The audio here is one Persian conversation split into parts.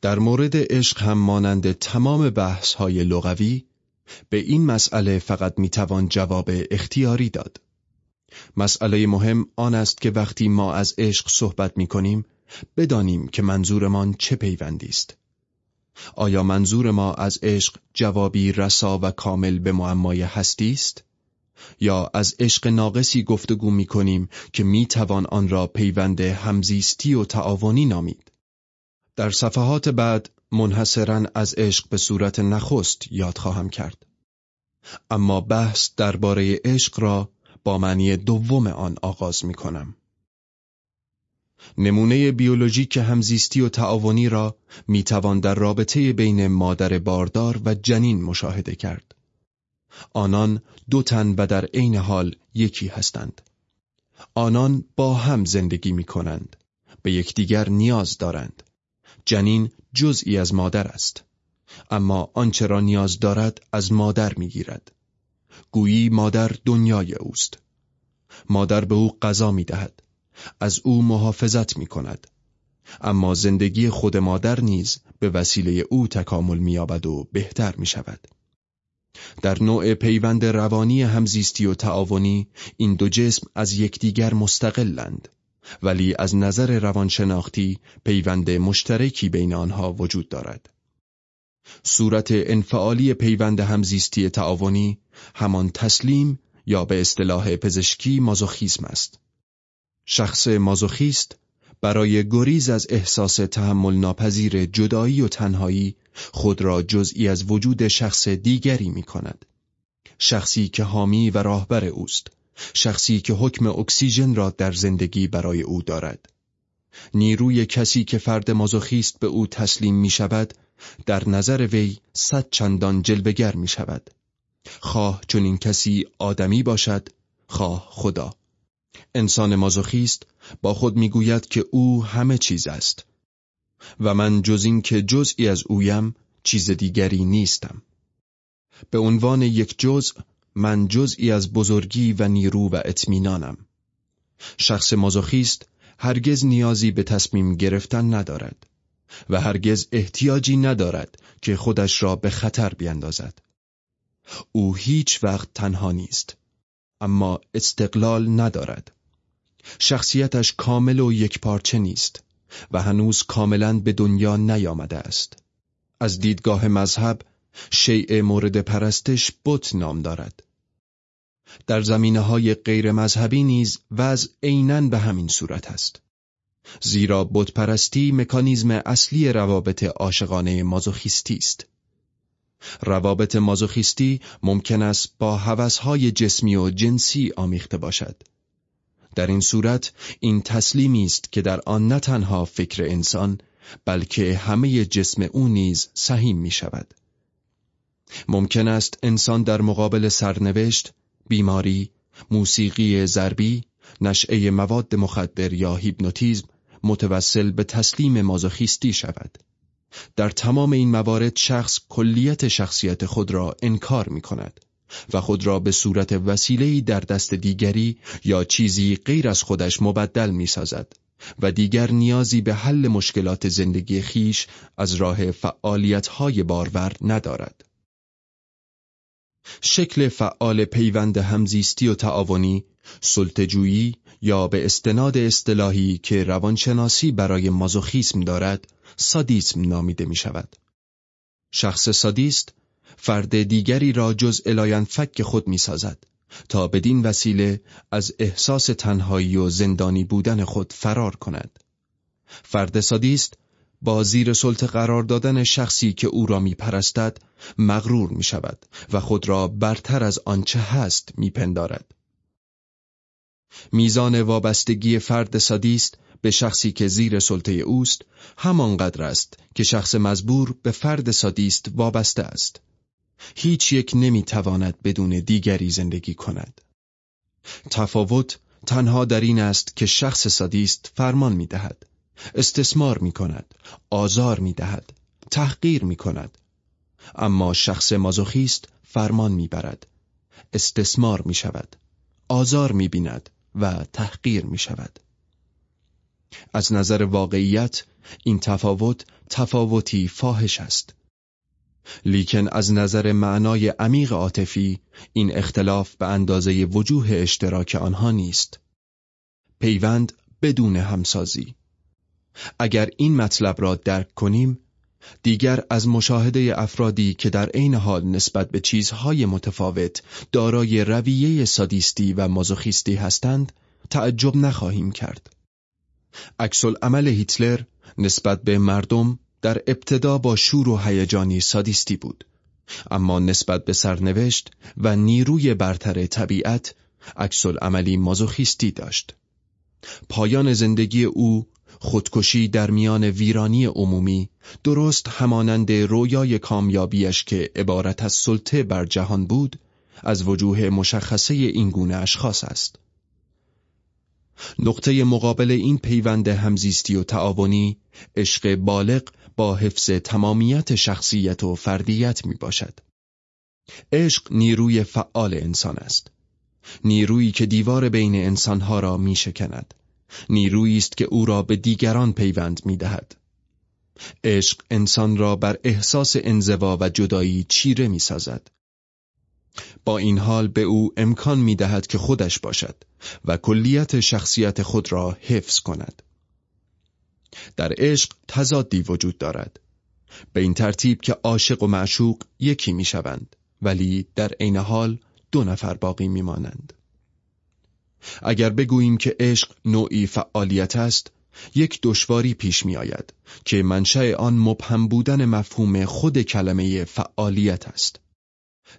در مورد عشق هم مانند تمام بحث های لغوی به این مسئله فقط می‌توان جواب اختیاری داد. مسئله مهم آن است که وقتی ما از عشق صحبت می کنیم بدانیم که منظورمان چه پیوندی است. آیا منظور ما از عشق جوابی رسا و کامل به معمای هستی است؟ یا از عشق ناقصی گفتگو می کنیم که می توان آن را پیوند همزیستی و تعاونی نامید؟ در صفحات بعد منحصرا از عشق به صورت نخست یاد خواهم کرد. اما بحث درباره عشق را با معنی دوم آن آغاز می کنم. نمونه بیولوژیک همزیستی و تعاونی را می توان در رابطه بین مادر باردار و جنین مشاهده کرد. آنان دو تن و در عین حال یکی هستند. آنان با هم زندگی می کنند. به یکدیگر نیاز دارند. جنین جزئی از مادر است. اما آنچه را نیاز دارد از مادر می گیرد. گویی مادر دنیای اوست. مادر به او غذا می دهد. از او محافظت می کند. اما زندگی خود مادر نیز به وسیله او تکامل می‌یابد و بهتر می شود. در نوع پیوند روانی همزیستی و تعاونی این دو جسم از یکدیگر مستقلند ولی از نظر روانشناختی پیوند مشترکی بین آنها وجود دارد. صورت انفعالی پیوند همزیستی تعاونی همان تسلیم یا به اصطلاح پزشکی مازوخیسم است. شخص مازوخیست برای گریز از احساس تحمل ناپذیر جدایی و تنهایی خود را جزئی از وجود شخص دیگری می کند. شخصی که حامی و راهبر اوست. شخصی که حکم اکسیژن را در زندگی برای او دارد. نیروی کسی که فرد مازوخیست به او تسلیم می شود در نظر وی صد چندان جلوگر می شود. خواه چون این کسی آدمی باشد خواه خدا انسان مازوخیست با خود می‌گوید که او همه چیز است و من جز این که جزئی از اویم چیز دیگری نیستم به عنوان یک جزء من جزئی از بزرگی و نیرو و اطمینانم. شخص مازوخیست هرگز نیازی به تصمیم گرفتن ندارد و هرگز احتیاجی ندارد که خودش را به خطر بیندازد. او هیچ وقت تنها نیست اما استقلال ندارد. شخصیتش کامل و یک پارچه نیست و هنوز کاملا به دنیا نیامده است. از دیدگاه مذهب شیء مورد پرستش بت نام دارد. در زمینه های غیر مذهبی نیز وضع عینا به همین صورت است زیرا بت پرستی مکانیزم اصلی روابط عاشقانه مازوخیستی است روابط مازوخیستی ممکن است با هوسهای جسمی و جنسی آمیخته باشد. در این صورت این تسلیمی است که در آن نه تنها فکر انسان بلکه همه جسم او نیز سهیم می شود. ممکن است انسان در مقابل سرنوشت، بیماری، موسیقی ضربی، نشعه مواد مخدر یا هیپنوتیزم متوسل به تسلیم مازوخیستی شود. در تمام این موارد شخص کلیت شخصیت خود را انکار می کند و خود را به صورت وسیله‌ای در دست دیگری یا چیزی غیر از خودش مبدل می سازد و دیگر نیازی به حل مشکلات زندگی خیش از راه فعالیت‌های بارور ندارد. شکل فعال پیوند همزیستی و تعاونی، سلطجویی یا به استناد اصطلاحی که روانشناسی برای مازوخیسم دارد، سادیسم نامیده می شود. شخص سادیست فرد دیگری را جز الاین فک خود می سازد تا بدین وسیله از احساس تنهایی و زندانی بودن خود فرار کند. فرد سادیست با زیر سلطه قرار دادن شخصی که او را می پرستد مغرور می شود و خود را برتر از آنچه هست می پندارد. میزان وابستگی فرد سادیست به شخصی که زیر سلطه اوست همانقدر است که شخص مزبور به فرد سادیست وابسته است. هیچ یک نمی‌تواند بدون دیگری زندگی کند. تفاوت تنها در این است که شخص سادیست فرمان می دهد. استثمار می کند. آزار می دهد. تحقیر می کند. اما شخص مازوخیست فرمان می برد. استثمار می شود. آزار می بیند و تحقیر می شود. از نظر واقعیت این تفاوت تفاوتی فاحش است. لیکن از نظر معنای عمیق عاطفی این اختلاف به اندازه وجوه اشتراک آنها نیست. پیوند بدون همسازی اگر این مطلب را درک کنیم دیگر از مشاهده افرادی که در عین حال نسبت به چیزهای متفاوت دارای رویه سادیستی و مازوخیستی هستند تعجب نخواهیم کرد. عکس عمل هیتلر نسبت به مردم در ابتدا با شور و هیجانی سادیستی بود اما نسبت به سرنوشت و نیروی برتر طبیعت عکس عملی مازوخیستی داشت. پایان زندگی او خودکشی در میان ویرانی عمومی درست همانند رویای کامیابیش که عبارت از سلطه بر جهان بود از وجوه مشخصه این گونه اشخاص است. نقطه مقابل این پیوند همزیستی و تعاونی عشق بالغ با حفظ تمامیت شخصیت و فردیت می باشد. عشق نیروی فعال انسان است. نیرویی که دیوار بین انسانها را می شکند. نیرویی است که او را به دیگران پیوند می دهد. عشق انسان را بر احساس انزوا و جدایی چیره می سازد. با این حال به او امکان می دهد که خودش باشد و کلیت شخصیت خود را حفظ کند. در عشق تضادی وجود دارد. به این ترتیب که عاشق و معشوق یکی می شوند ولی در عین حال دو نفر باقی می مانند. اگر بگوییم که عشق نوعی فعالیت است یک دشواری پیش می آید که منشأ آن مبهم بودن مفهوم خود کلمه فعالیت است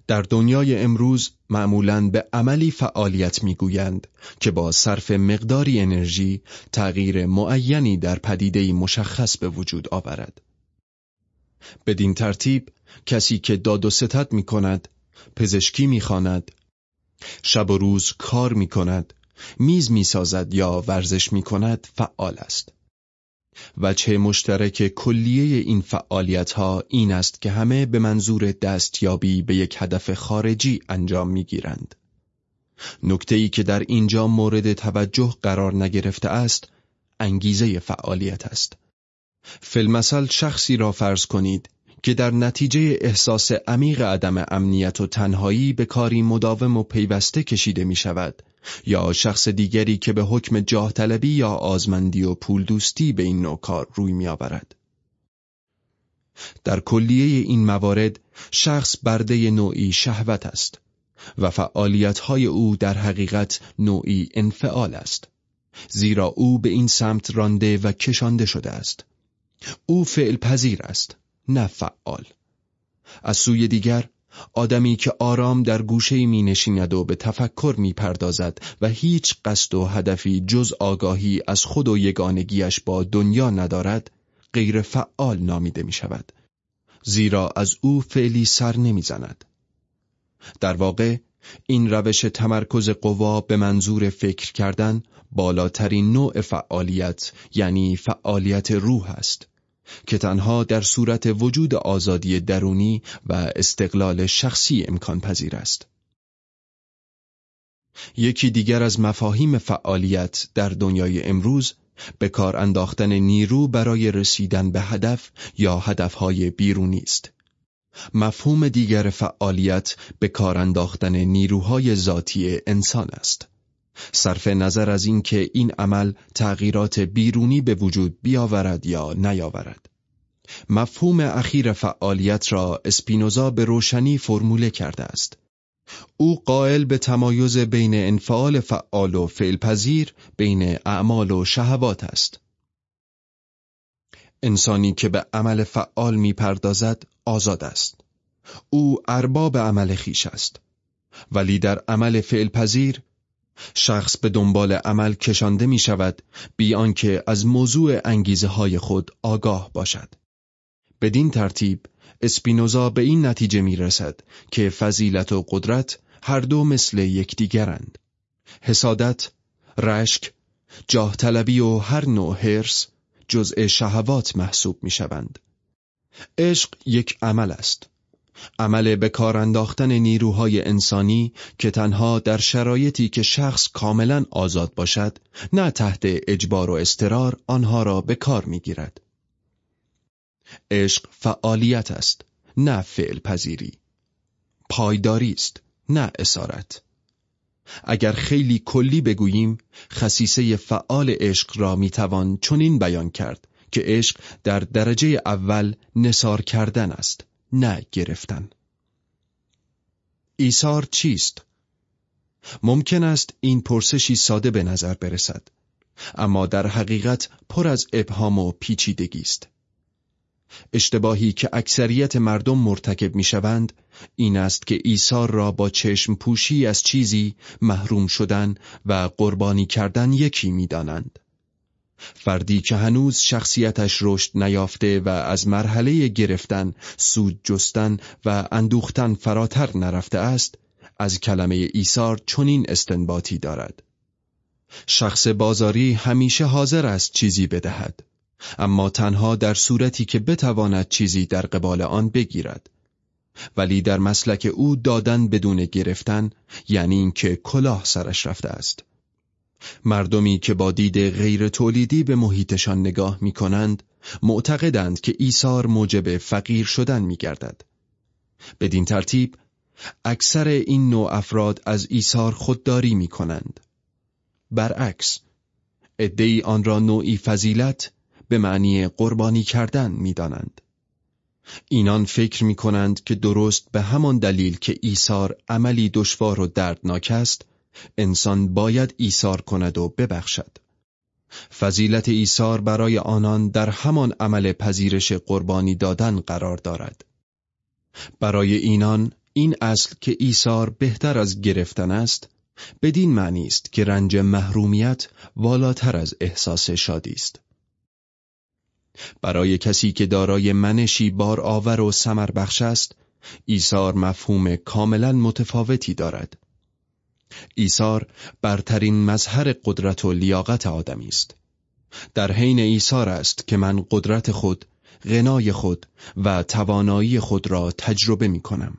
در دنیای امروز معمولاً به عملی فعالیت می‌گویند که با صرف مقداری انرژی تغییر معینی در پدیده مشخص به وجود آورد. بدین ترتیب کسی که داد و ستت می کند، پزشکی می شب و روز کار می کند، میز می سازد یا ورزش می کند فعال است. وجه مشترک کلیه این فعالیت ها این است که همه به منظور دستیابی به یک هدف خارجی انجام می گیرند. نکته ای که در اینجا مورد توجه قرار نگرفته است انگیزه فعالیت است. فلمسل شخصی را فرض کنید که در نتیجه احساس عمیق عدم امنیت و تنهایی به کاری مداوم و پیوسته کشیده می شود یا شخص دیگری که به حکم جاه طلبی یا آزمندی و پول دوستی به این نوع کار روی می آورد. در کلیه این موارد شخص برده نوعی شهوت است و فعالیت‌های او در حقیقت نوعی انفعال است زیرا او به این سمت رانده و کشانده شده است او فعل پذیر است نه فعال. از سوی دیگر آدمی که آرام در گوشه می نشیند و به تفکر می پردازد و هیچ قصد و هدفی جز آگاهی از خود و یگانگیش با دنیا ندارد غیر فعال نامیده می شود زیرا از او فعلی سر نمی زند. در واقع این روش تمرکز قوا به منظور فکر کردن بالاترین نوع فعالیت یعنی فعالیت روح است. که تنها در صورت وجود آزادی درونی و استقلال شخصی امکان پذیر است. یکی دیگر از مفاهیم فعالیت در دنیای امروز به کار انداختن نیرو برای رسیدن به هدف یا هدفهای بیرونی است. مفهوم دیگر فعالیت به کار انداختن نیروهای ذاتی انسان است. صرف نظر از اینکه این عمل تغییرات بیرونی به وجود بیاورد یا نیاورد. مفهوم اخیر فعالیت را اسپینوزا به روشنی فرموله کرده است. او قائل به تمایز بین انفعال فعال و فعلپذیر بین اعمال و شهوات است. انسانی که به عمل فعال می پردازد آزاد است. او ارباب عمل خیش است. ولی در عمل فعلپذیر شخص به دنبال عمل کشانده می شود بی آنکه از موضوع انگیزه های خود آگاه باشد. بدین ترتیب اسپینوزا به این نتیجه می رسد که فضیلت و قدرت هر دو مثل یکدیگرند. حسادت، رشک، جاه طلبی و هر نوع هرس جزء شهوات محسوب می شوند. عشق یک عمل است. عمل به کار انداختن نیروهای انسانی که تنها در شرایطی که شخص کاملا آزاد باشد نه تحت اجبار و استرار آنها را به کار می‌گیرد. عشق فعالیت است نه فعل پذیری پایداری است نه اسارت. اگر خیلی کلی بگوییم خصیصه فعال عشق را می‌توان چنین بیان کرد که عشق در درجه اول نصار کردن است. نه گرفتن ایثار چیست؟ ممکن است این پرسشی ساده به نظر برسد اما در حقیقت پر از ابهام و پیچیدگی است اشتباهی که اکثریت مردم مرتکب می‌شوند این است که ایثار را با چشم پوشی از چیزی محروم شدن و قربانی کردن یکی می‌دانند. فردی که هنوز شخصیتش رشد نیافته و از مرحله گرفتن، سود جستن و اندوختن فراتر نرفته است، از کلمه ایثار چنین استنباطی دارد. شخص بازاری همیشه حاضر است چیزی بدهد. اما تنها در صورتی که بتواند چیزی در قبال آن بگیرد ولی در مسلک او دادن بدون گرفتن یعنی اینکه کلاه سرش رفته است مردمی که با دید غیر تولیدی به محیطشان نگاه می کنند معتقدند که ایثار موجب فقیر شدن می گردد. بدین ترتیب اکثر این نوع افراد از ایثار خودداری می کنند. برعکس ادهی آن را نوعی فضیلت به معنی قربانی کردن می‌دانند. اینان فکر می کنند که درست به همان دلیل که ایثار عملی دشوار و دردناک است انسان باید ایثار کند و ببخشد. فضیلت ایثار برای آنان در همان عمل پذیرش قربانی دادن قرار دارد. برای اینان این اصل که ایثار بهتر از گرفتن است بدین معنی است که رنج محرومیت والاتر از احساس شادی است. برای کسی که دارای منشی بار آور و سمر بخش است ایثار مفهوم کاملا متفاوتی دارد. ایثار برترین مظهر قدرت و لیاقت آدمی است. در حین ایثار است که من قدرت خود غنای خود و توانایی خود را تجربه می کنم.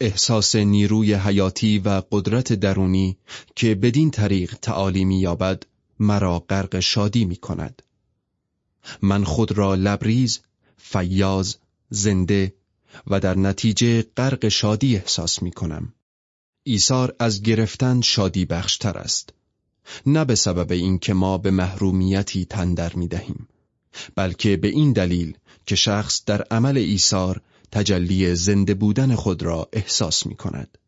احساس نیروی حیاتی و قدرت درونی که بدین طریق تعالی می یابد مرا غرق شادی می کند. من خود را لبریز، فیاز، زنده و در نتیجه غرق شادی احساس می کنم. ایثار از گرفتن شادی بخشتر است. نه به سبب اینکه ما به محرومیتی تندر می دهیم. بلکه به این دلیل که شخص در عمل ایثار تجلی زنده بودن خود را احساس می کند.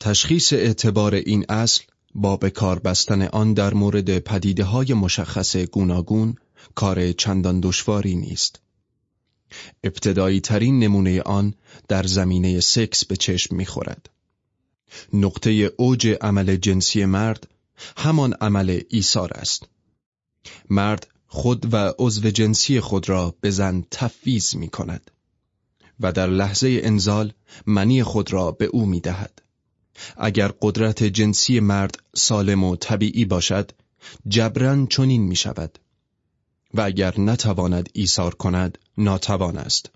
تشخیص اعتبار این اصل با به کار بستن آن در مورد پدیده های مشخص گوناگون کار چندان دشواری نیست. ابتدایی ترین نمونه آن در زمینه سکس به چشم می‌خورد. نقطه اوج عمل جنسی مرد همان عمل ایثار است. مرد خود و عضو جنسی خود را به زن تفویض می کند و در لحظه انزال منی خود را به او می دهد. اگر قدرت جنسی مرد سالم و طبیعی باشد جبران چنین می شود و اگر نتواند ایثار کند ناتوان است.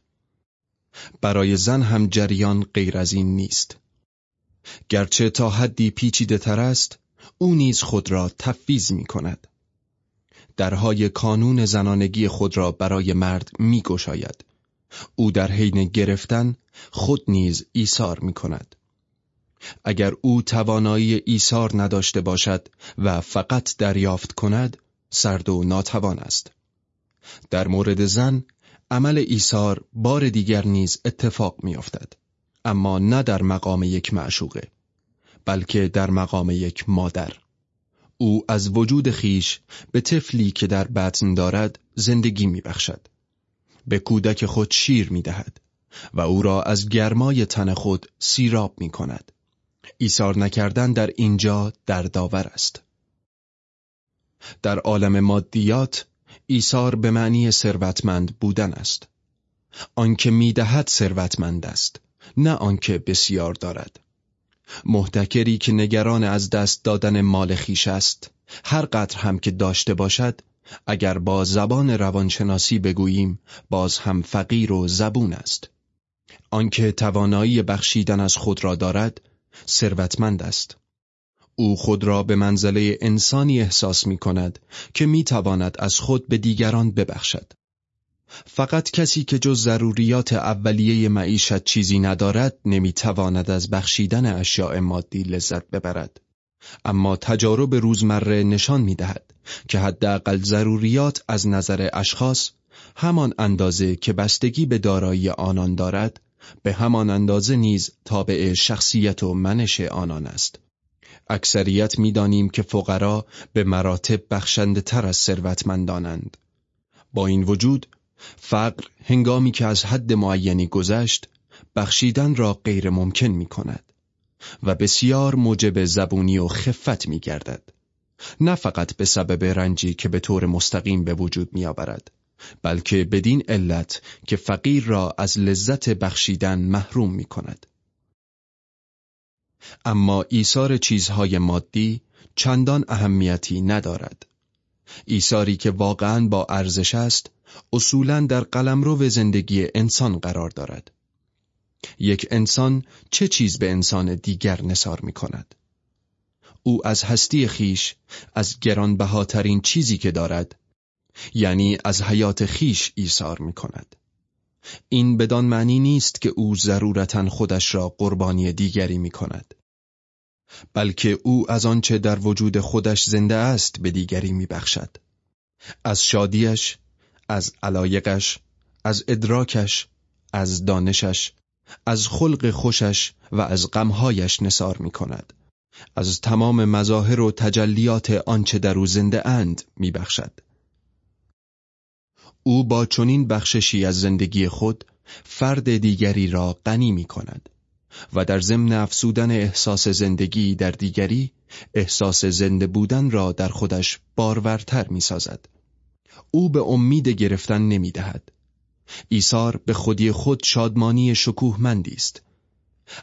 برای زن هم جریان غیر از این نیست. گرچه تا حدی پیچیده تر است او نیز خود را تفویض می کند. درهای کانون زنانگی خود را برای مرد می گشاید. او در حین گرفتن خود نیز ایثار می کند. اگر او توانایی ایثار نداشته باشد و فقط دریافت کند سرد و ناتوان است. در مورد زن عمل ایثار بار دیگر نیز اتفاق میافتد اما نه در مقام یک معشوقه بلکه در مقام یک مادر او از وجود خیش به طفلی که در بطن دارد زندگی میبخشد به کودک خود شیر می‌دهد و او را از گرمای تن خود سیراب می کند. ایثار نکردن در اینجا در داور است. در عالم مادیات ایثار به معنی ثروتمند بودن است. آنکه می‌دهد ثروتمند است، نه آنکه بسیار دارد. محتکری که نگران از دست دادن مال خیش است، هر قدر هم که داشته باشد، اگر با زبان روانشناسی بگوییم، باز هم فقیر و زبون است. آنکه توانایی بخشیدن از خود را دارد، ثروتمند است. او خود را به منزله انسانی احساس می کند که می تواند از خود به دیگران ببخشد. فقط کسی که جز ضروریات اولیه معیشت چیزی ندارد نمی‌تواند از بخشیدن اشیاء مادی لذت ببرد. اما تجارب روزمره نشان می‌دهد که حداقل ضروریات از نظر اشخاص همان اندازه که بستگی به دارایی آنان دارد به همان اندازه نیز تابع شخصیت و منش آنان است. اکثریت می‌دانیم که فقرا به مراتب بخشنده تر از ثروتمندانند. با این وجود فقر هنگامی که از حد معینی گذشت بخشیدن را غیر ممکن می کند و بسیار موجب زبونی و خفت می گردد. نه فقط به سبب رنجی که به طور مستقیم به وجود می آورد بلکه بدین علت که فقیر را از لذت بخشیدن محروم می کند. اما ایثار چیزهای مادی چندان اهمیتی ندارد. ایثاری که واقعا با ارزش است اصولا در قلمرو زندگی انسان قرار دارد. یک انسان چه چیز به انسان دیگر نصار می کند؟ او از هستی خیش از گرانبهاترین چیزی که دارد یعنی از حیات خیش ایثار می کند. این بدان معنی نیست که او ضرورتا خودش را قربانی دیگری می کند. بلکه او از آنچه در وجود خودش زنده است به دیگری می بخشد. از شادیش، از علایقش، از ادراکش، از دانشش، از خلق خوشش و از غمهایش نصار می کند. از تمام مظاهر و تجلیات آنچه در او زنده اند می بخشد. او با چنین بخششی از زندگی خود فرد دیگری را غنی می کند و در ضمن افسودن احساس زندگی در دیگری احساس زنده بودن را در خودش بارورتر می سازد. او به امید گرفتن نمی دهد. ایثار به خودی خود شادمانی شکوهمندی است.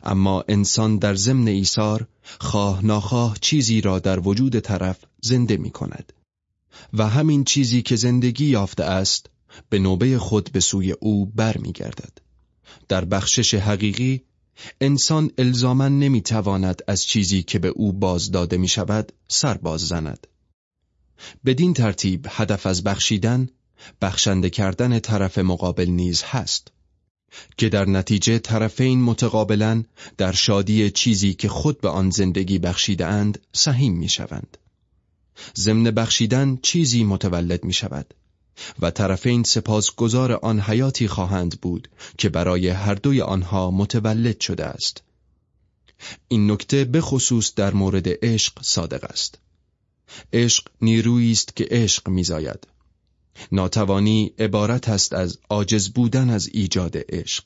اما انسان در ضمن ایثار خواه ناخواه چیزی را در وجود طرف زنده می کند. و همین چیزی که زندگی یافته است به نوبه خود به سوی او بر می گردد. در بخشش حقیقی انسان الزاما نمی تواند از چیزی که به او باز داده می شود سر باز زند. بدین ترتیب هدف از بخشیدن بخشنده کردن طرف مقابل نیز هست که در نتیجه طرفین متقابلا در شادی چیزی که خود به آن زندگی بخشیده اند سهیم می شوند. ضمن بخشیدن چیزی متولد می شود و طرفین سپاسگزار آن حیاتی خواهند بود که برای هر دوی آنها متولد شده است. این نکته به خصوص در مورد عشق صادق است. عشق نیرویی است که عشق میزاید. ناتوانی عبارت است از عاجز بودن از ایجاد عشق.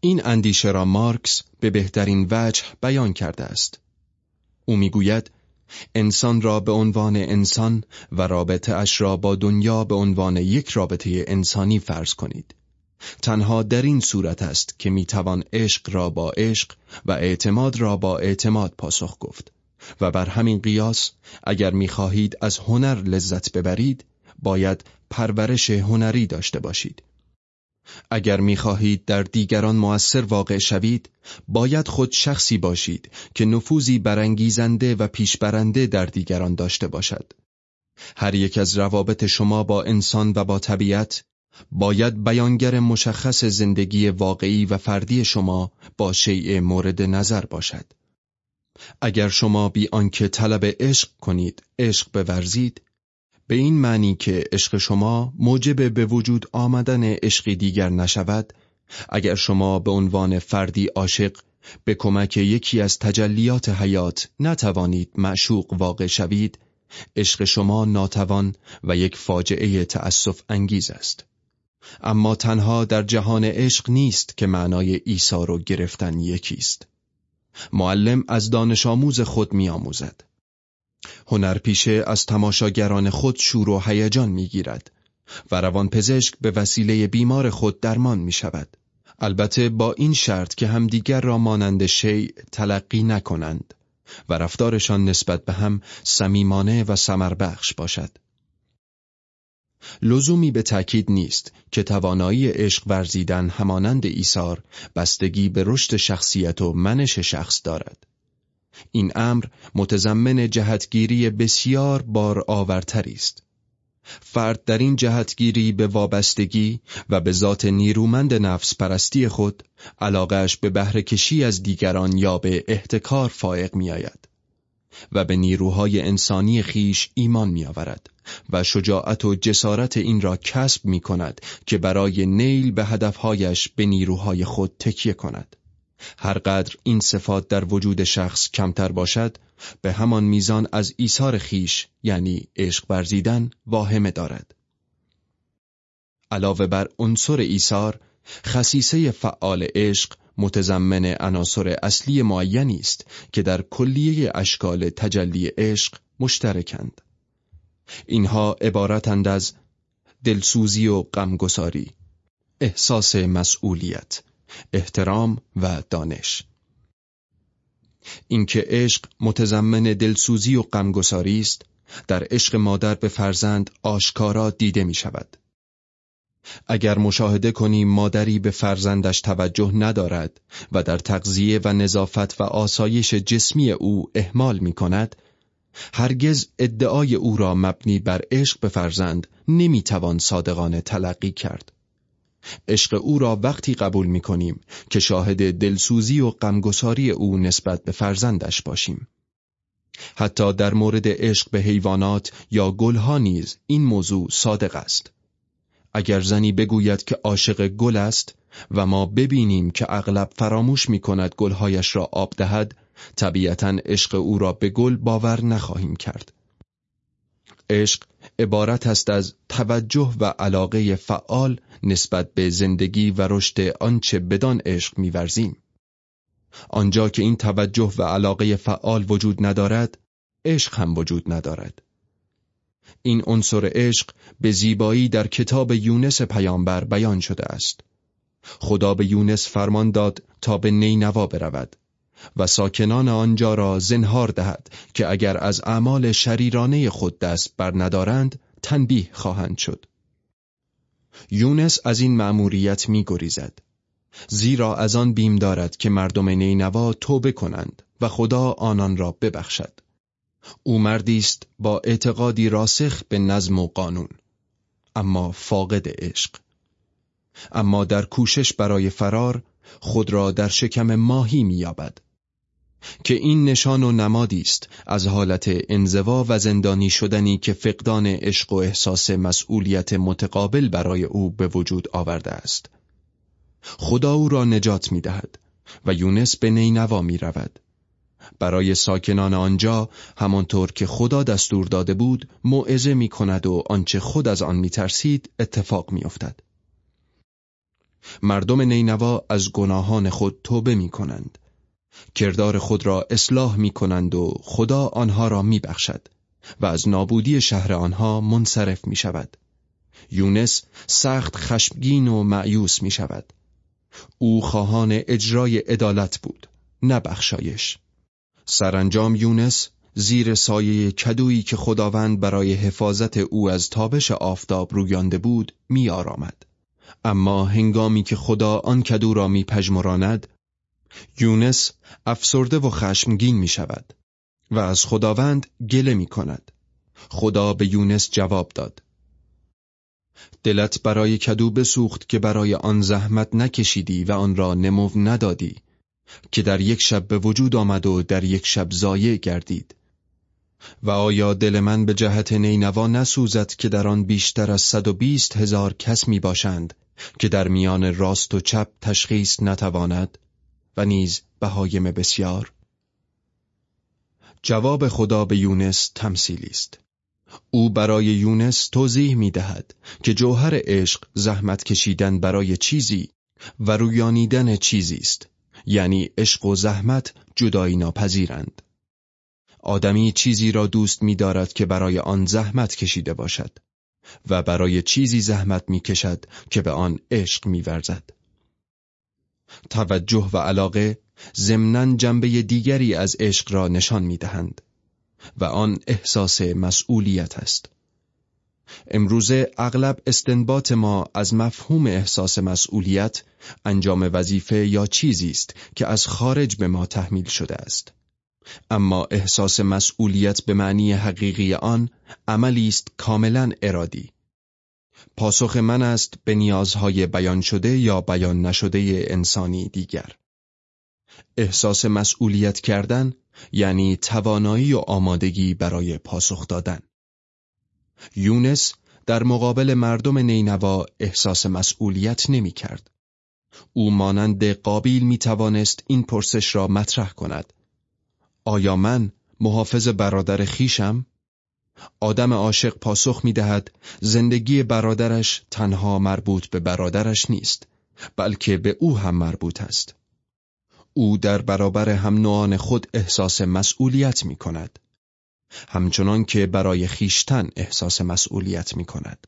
این اندیشه را مارکس به بهترین وجه بیان کرده است. او می‌گوید انسان را به عنوان انسان و رابطه اش را با دنیا به عنوان یک رابطه انسانی فرض کنید. تنها در این صورت است که می‌توان عشق را با عشق و اعتماد را با اعتماد پاسخ گفت و بر همین قیاس اگر می‌خواهید از هنر لذت ببرید باید پرورش هنری داشته باشید. اگر می‌خواهید در دیگران موثر واقع شوید، باید خود شخصی باشید که نفوذی برانگیزنده و پیشبرنده در دیگران داشته باشد. هر یک از روابط شما با انسان و با طبیعت باید بیانگر مشخص زندگی واقعی و فردی شما با شیء مورد نظر باشد. اگر شما بی آنکه طلب عشق کنید، عشق بورزید، به این معنی که عشق شما موجب به وجود آمدن عشقی دیگر نشود اگر شما به عنوان فردی عاشق به کمک یکی از تجلیات حیات نتوانید معشوق واقع شوید عشق شما ناتوان و یک فاجعه تأسف انگیز است اما تنها در جهان عشق نیست که معنای ایثار و گرفتن یکی است معلم از دانش آموز خود می آموزد. هنرپیشه از تماشاگران خود شور و هیجان می‌گیرد و روانپزشک به وسیله بیمار خود درمان می شود. البته با این شرط که همدیگر را مانند شیع تلقی نکنند و رفتارشان نسبت به هم صمیمانه و سمربخش باشد. لزومی به تأکید نیست که توانایی عشق ورزیدن همانند ایثار بستگی به رشد شخصیت و منش شخص دارد. این امر متضمن جهتگیری بسیار بار آورتری است. فرد در این جهتگیری به وابستگی و به ذات نیرومند نفس پرستی خود علاقش به بهره کشی از دیگران یا به احتکار فائق می آید و به نیروهای انسانی خیش ایمان می آورد و شجاعت و جسارت این را کسب می کند که برای نیل به هدفهایش به نیروهای خود تکیه کند. هرقدر این صفات در وجود شخص کمتر باشد به همان میزان از ایثار خیش یعنی عشق ورزیدن واهمه دارد. علاوه بر عنصر ایثار خصیصه فعال عشق متضمن عناصر اصلی معینی است که در کلیه اشکال تجلی عشق مشترکند. اینها عبارتند از دلسوزی و غمگساری احساس مسئولیت احترام و دانش اینکه عشق متضمن دلسوزی و غمگساری است در عشق مادر به فرزند آشکارا دیده می شود. اگر مشاهده کنیم مادری به فرزندش توجه ندارد و در تغذیه و نظافت و آسایش جسمی او اهمال می کند، هرگز ادعای او را مبنی بر عشق به فرزند نمی‌توان صادقانه تلقی کرد. عشق او را وقتی قبول می کنیم که شاهد دلسوزی و غمگساری او نسبت به فرزندش باشیم. حتی در مورد عشق به حیوانات یا گلها نیز این موضوع صادق است. اگر زنی بگوید که عاشق گل است و ما ببینیم که اغلب فراموش می کند گلهایش را آب دهد، طبیعتا عشق او را به گل باور نخواهیم کرد. عشق عبارت است از توجه و علاقه فعال نسبت به زندگی و رشد آنچه بدان عشق میورزیم. آنجا که این توجه و علاقه فعال وجود ندارد، عشق هم وجود ندارد. این عنصر عشق به زیبایی در کتاب یونس پیامبر بیان شده است. خدا به یونس فرمان داد تا به نینوا برود و ساکنان آنجا را زنهار دهد که اگر از اعمال شریرانه خود دست بر ندارند تنبیه خواهند شد. یونس از این مأموریت می گریزد. زیرا از آن بیم دارد که مردم نینوا توبه کنند و خدا آنان را ببخشد. او مردی است با اعتقادی راسخ به نظم و قانون اما فاقد عشق اما در کوشش برای فرار خود را در شکم ماهی مییابد که این نشان و نمادی است از حالت انزوا و زندانی شدنی که فقدان عشق و احساس مسئولیت متقابل برای او به وجود آورده است خدا او را نجات می دهد و یونس به نینوا می رود. برای ساکنان آنجا همانطور که خدا دستور داده بود موعظه می کند و آنچه خود از آن می ترسید اتفاق می افتد. مردم نینوا از گناهان خود توبه می کنند کردار خود را اصلاح می کنند و خدا آنها را می بخشد و از نابودی شهر آنها منصرف می شود. یونس سخت خشمگین و معیوس می شود. او خواهان اجرای عدالت بود، نه بخشایش. سرانجام یونس زیر سایه کدویی که خداوند برای حفاظت او از تابش آفتاب رویانده بود می آرامد. اما هنگامی که خدا آن کدو را می پجمراند یونس افسرده و خشمگین می شود و از خداوند گله می کند. خدا به یونس جواب داد. دلت برای کدو بسوخت که برای آن زحمت نکشیدی و آن را نمو ندادی که در یک شب به وجود آمد و در یک شب زایه گردید و آیا دل من به جهت نینوا نسوزد که در آن بیشتر از صد و بیست هزار کس می باشند که در میان راست و چپ تشخیص نتواند و نیز بهایم بسیار. جواب خدا به یونس تمثیلی است. او برای یونس توضیح می دهد که جوهر عشق زحمت کشیدن برای چیزی و رویانیدن چیزی است. یعنی عشق و زحمت جدایی ناپذیرند. آدمی چیزی را دوست می دارد که برای آن زحمت کشیده باشد و برای چیزی زحمت می کشد که به آن عشق می ورزد. توجه و علاقه ضمناً جنبه دیگری از عشق را نشان می دهند و آن احساس مسئولیت است. امروزه اغلب استنباط ما از مفهوم احساس مسئولیت انجام وظیفه یا چیزی است که از خارج به ما تحمیل شده است. اما احساس مسئولیت به معنی حقیقی آن عملی است کاملا ارادی پاسخ من است به نیازهای بیان شده یا بیان نشده انسانی دیگر احساس مسئولیت کردن یعنی توانایی و آمادگی برای پاسخ دادن یونس در مقابل مردم نینوا احساس مسئولیت نمی کرد. او مانند قابیل می توانست این پرسش را مطرح کند. آیا من محافظ برادر خیشم؟ آدم عاشق پاسخ می دهد زندگی برادرش تنها مربوط به برادرش نیست بلکه به او هم مربوط است. او در برابر هم نوعان خود احساس مسئولیت می کند. همچنان که برای خیشتن احساس مسئولیت می کند.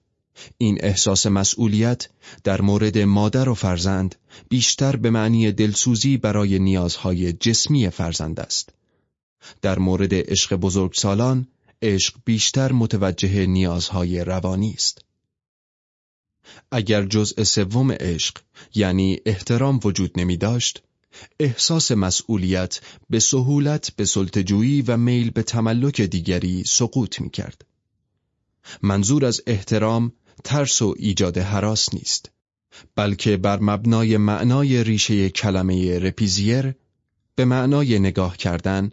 این احساس مسئولیت در مورد مادر و فرزند بیشتر به معنی دلسوزی برای نیازهای جسمی فرزند است. در مورد عشق بزرگسالان، عشق بیشتر متوجه نیازهای روانی است. اگر جزء سوم عشق یعنی احترام وجود نمی داشت، احساس مسئولیت به سهولت به سلطجویی و میل به تملک دیگری سقوط می کرد. منظور از احترام ترس و ایجاد حراس نیست بلکه بر مبنای معنای ریشه کلمه رپیزیر به معنای نگاه کردن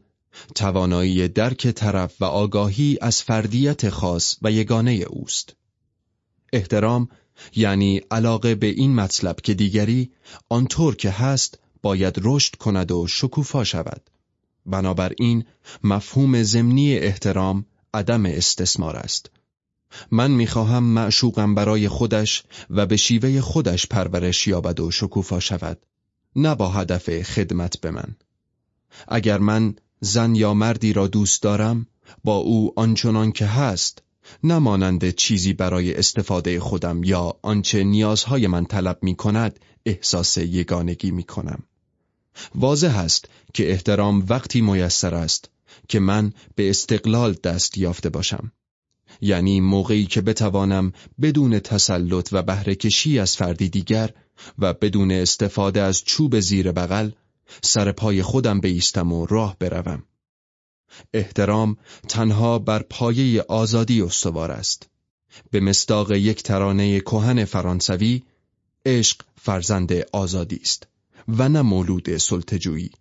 توانایی درک طرف و آگاهی از فردیت خاص و یگانه اوست. احترام یعنی علاقه به این مطلب که دیگری آنطور که هست باید رشد کند و شکوفا شود. بنابراین مفهوم ضمنی احترام عدم استثمار است. من می‌خواهم معشوقم برای خودش و به شیوه خودش پرورش یابد و شکوفا شود. نه با هدف خدمت به من. اگر من زن یا مردی را دوست دارم با او آنچنان که هست نمانند چیزی برای استفاده خودم یا آنچه نیازهای من طلب می کند احساس یگانگی می کنم. واضح است که احترام وقتی میسر است که من به استقلال دست یافته باشم. یعنی موقعی که بتوانم بدون تسلط و بهرهکشی از فردی دیگر و بدون استفاده از چوب زیر بغل سر پای خودم بیستم و راه بروم. احترام تنها بر پایه آزادی استوار است. به مصداق یک ترانه کهن فرانسوی عشق فرزند آزادی است و نه مولود سلطجویی.